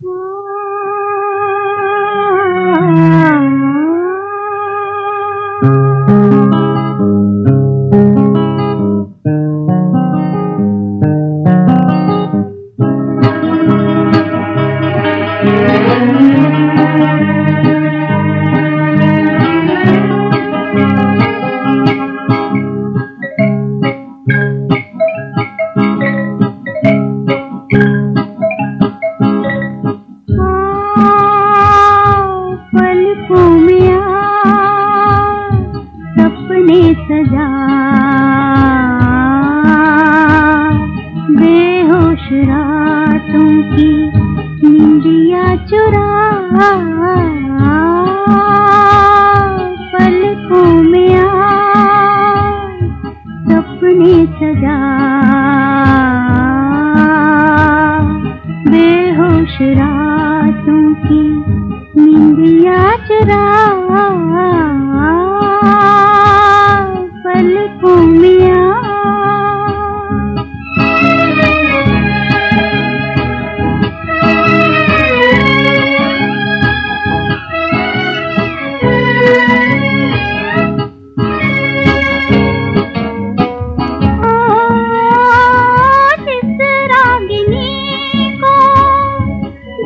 Woo! सजा। बेहोश रातों की निंदिया चुरा। पलकों में आ सपने सजा। बेहोश रातों की निंदिया चुरा।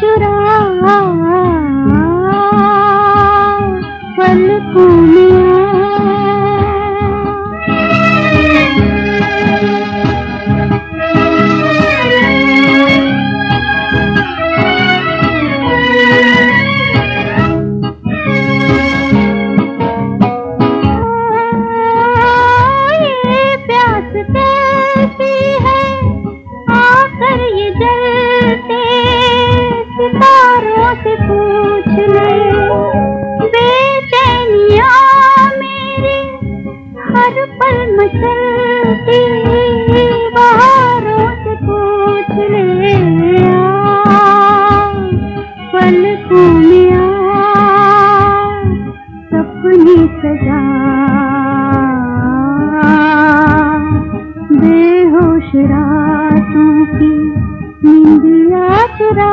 चुरा सजा। बेहोश रातों की निंदिया चुरा